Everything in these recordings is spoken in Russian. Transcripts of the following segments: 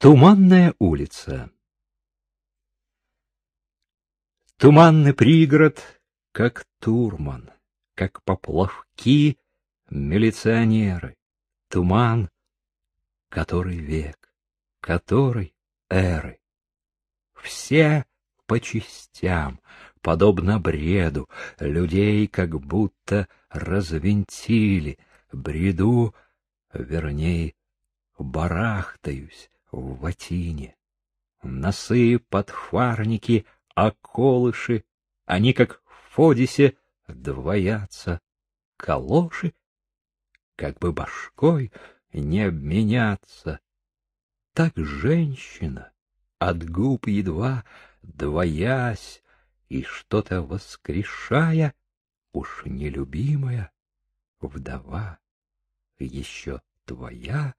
Туманная улица Туманный пригород, как турман, как поплавки милиционеры. Туман, который век, который эры. Все по частям, подобно бреду, людей как будто развинтили, бреду, верней, барахтаюсь в ватине. Носы, подфарники, околыши, они, как в Фодисе, двоятся. Калоши, как бы башкой не обменяться. Так женщина, от губ едва двоясь и что-то воскрешая, уж нелюбимая вдова, еще твоя,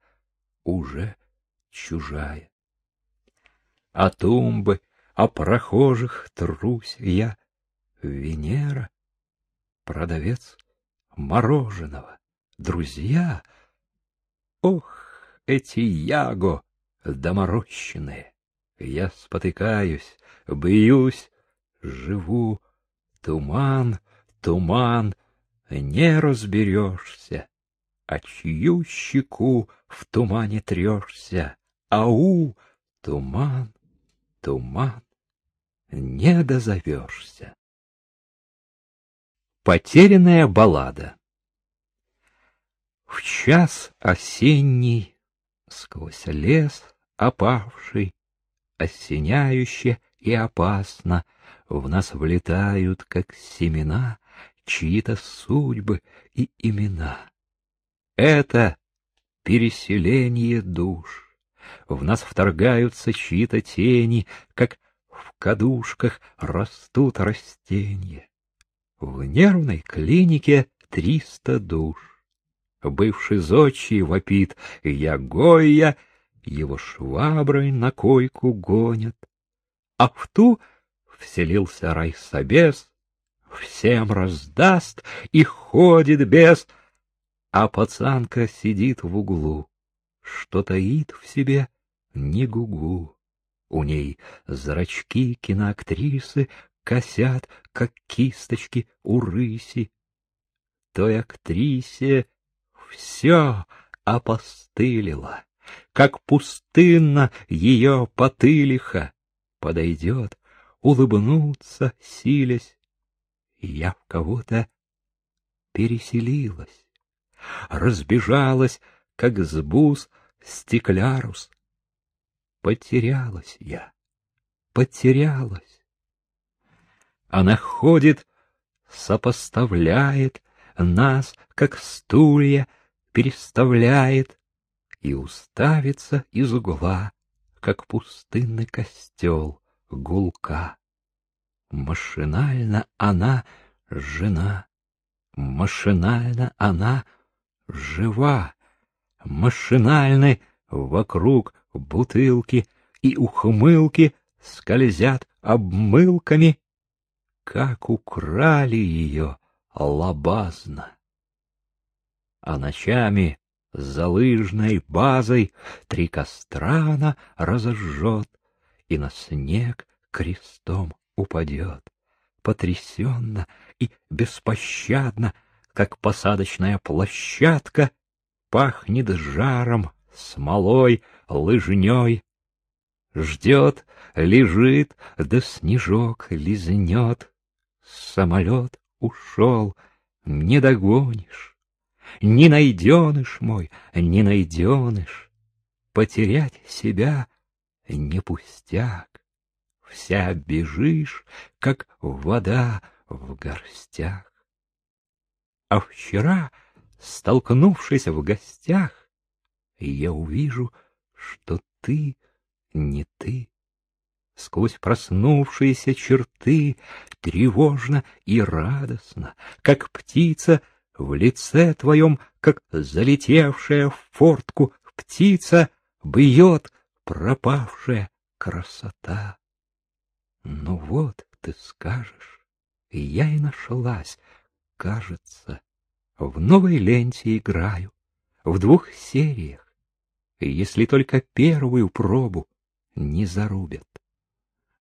уже чужая. А тумбы, о прохожих трусь я, Венера, продавец мороженого, друзья. Ох, эти яго доморощенные! Я спотыкаюсь, бьюсь, живу, туман, туман, не разберешься, а чью щеку в тумане трешься, ау, туман, туман, не дозовешься. Потерянная баллада В час осенний, сквозь лес опавший, осеняюще и опасно, в нас влетают, как семена, чьи-то судьбы и имена. Это переселение душ. В нас вторгаются чьи-то тени, как в кадушках растут растения. В нервной клинике триста душ. Бывший зодчий вопит «Я Гойя!» Его шваброй на койку гонят. А в ту вселился райсобес, Всем раздаст и ходит без, А пацанка сидит в углу, Что таит в себе не гугу. У ней зрачки киноактрисы Косят, как кисточки у рыси. Той актрисе все опостылило как пустынно ее потылиха, подойдет, улыбнуться, силясь. Я в кого-то переселилась, разбежалась, как сбус стеклярус. Потерялась я, потерялась. Она ходит, сопоставляет нас, как стулья, переставляет, и уставится из угла, как пустынный костел, гулка. Машинально она жена, машинально она жива, машинальны вокруг бутылки и ухмылки скользят обмылками, как украли ее лабазно. А ночами за лыжной базой три костра разожжет и на снег крестом упадет, потрясенно и беспощадно, как посадочная площадка, пахнет жаром, смолой, лыжней. Ждет, лежит, да снежок лизнет. Самолет ушел, не догонишь. Не найденыш мой, не найденыш, Потерять себя не пустяк. Вся бежишь, как вода в горстях. А вчера, столкнувшись в гостях, Я увижу, что ты не ты. Сквозь проснувшиеся черты Тревожно и радостно, как птица в лице твоем, как залетевшая в фортку птица, бьет пропавшая красота. Ну вот, ты скажешь, я и нашлась, кажется, в новой ленте играю, в двух сериях. если только первую пробу не зарубят.